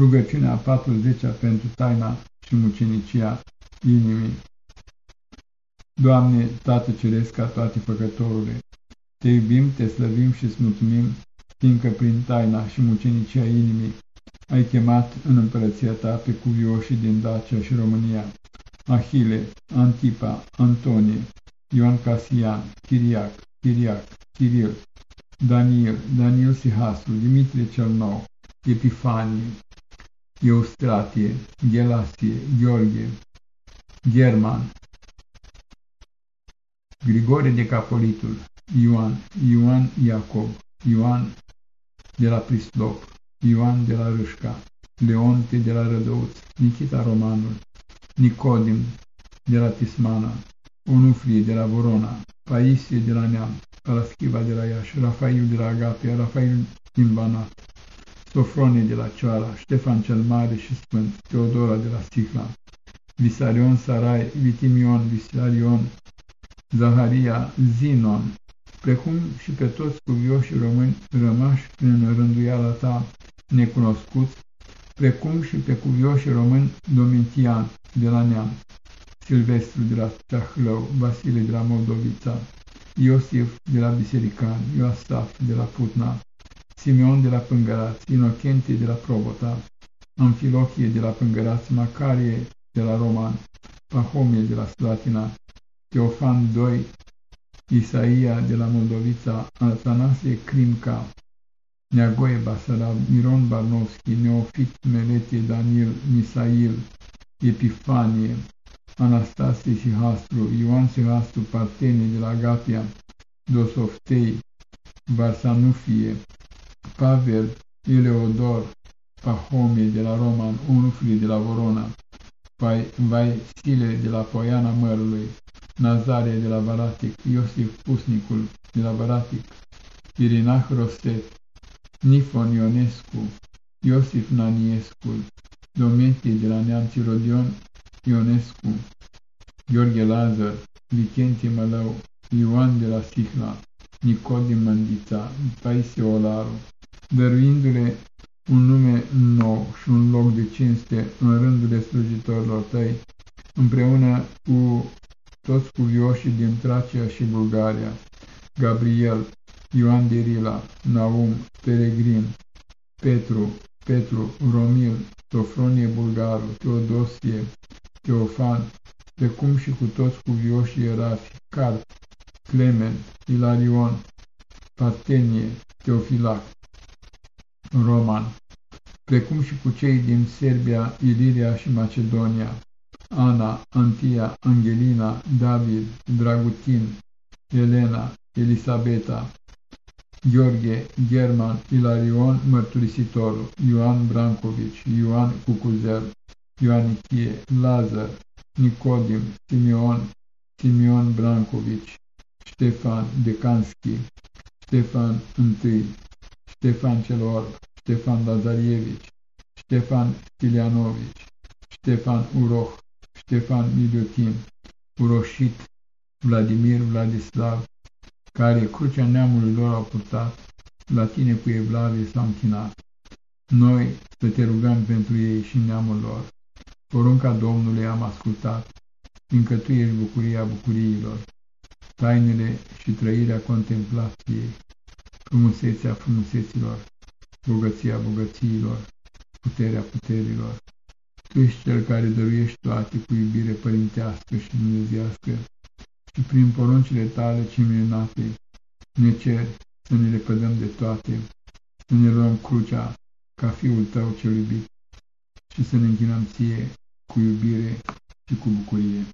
Rugăciunea a 40-a pentru taina și mucenicia inimii. Doamne, Tată Ceresc ca toate făcătorule, Te iubim, Te slăvim și îți mulțumim, fiindcă prin taina și mucenicia inimii ai chemat în împărăția Ta pe cuvioșii din Dacia și România, Ahile, Antipa, Antonie, Ioan Casian, Chiriac, Chiriac, Chiril, Daniel, Daniel Sihasul, Dimitrie cel Nou, Epifanie, Eustratie, Gelasie, Gheorghe, German, Grigore de Capolitul, Ioan, Ioan Iacob, Ioan de la Prislop, Ioan de la Râșca, Leonte de la Rădăuț, Nikita Romanul, Nicodim de la Tismana, Onufrie de la Vorona, Paisie de la Neam, Paraschiva de la Iași, Rafael de la Agapia, Rafael din Banat, Sofronie de la Cioara, Ștefan cel Mare și Sfânt, Teodora de la Sihla, Visarion Sarai, Vitimion, Visarion, Zaharia, Zinon, precum și pe toți cuvioșii români rămași în rânduiala ta necunoscuți, precum și pe cuvioșii români Domitian de la Neam, Silvestru de la Tahlău, Vasile de la Moldovița, Iosif de la Biserican, Ioasaf de la Putna, Simeon de la Pângărați, Inocentie de la Probota, Amfilochie de la Pângărați, Macarie de la Roman, Pahomie de la Slatina, Teofan II, Isaia de la Moldovița, Atanasie Crimca, Neagoe Basarab, Miron Barnovski, Neofit Meletie, Daniel, Misail, Epifanie, Anastasie și Hastru, Ioan și Hastru, Partene de la Agapia, Dosoftei, Varsanufie, Pavel, Eleodor, Pahomie de la Roman, Onufrie de la Vorona, Vaisile de la Poiana Mărului, Nazarie de la Baratic, Iosif Pusnicul de la Baratic, Irinah Rostet, Nifon Ionescu, Iosif Naniescu, Dometie de la Neamții Rodion Ionescu, Gheorghe Lazar, Vicentie Mălău, Ioan de la Sihla, Nicodim Mândița, Paisie Olaru, dăruindu-le un nume nou și un loc de cinste în rândurile slujitorilor tăi, împreună cu toți cuvioșii din Tracia și Bulgaria, Gabriel, Ioan de Rila, Naum, Peregrin, Petru, Petru, Romil, Sofronie Bulgaru, Teodosie, Teofan, precum și cu toți cuvioșii erafi, Carp, Clement, Ilarion, Partenie, Teofilac, Roman, precum și cu cei din Serbia, Iliria și Macedonia, Ana, Antia, Angelina, David, Dragutin, Elena, Elisabeta, Gheorghe, German, Ilarion, Mărturisitorul, Ioan Brancovici, Ioan Cucuzel, Ioanichie, Lazar, Nicodim, Simeon, Simeon Brancovici, Ștefan Decanski, Ștefan I, Ștefan cel Orb, Ștefan Lazarievici, Ștefan Stilianovici, Ștefan Uroh, Ștefan Miliotin, Uroșit, Vladimir Vladislav, care crucea neamului lor au purtat, la tine cu evlavie s-au închinat. Noi să te rugăm pentru ei și neamul lor. Porunca Domnului am ascultat, fiindcă Tu ești bucuria bucuriilor, tainele și trăirea contemplației, frumusețea frumuseților, bogăția bogățiilor, puterea puterilor. Tu ești Cel care dăruiești toate cu iubire părintească și dumnezească și prin poruncile Tale ce minunate ne cer să ne lepădăm de toate, să ne luăm crucea ca Fiul Tău cel iubit și să ne închinăm Ție cu iubire și cu bucurie.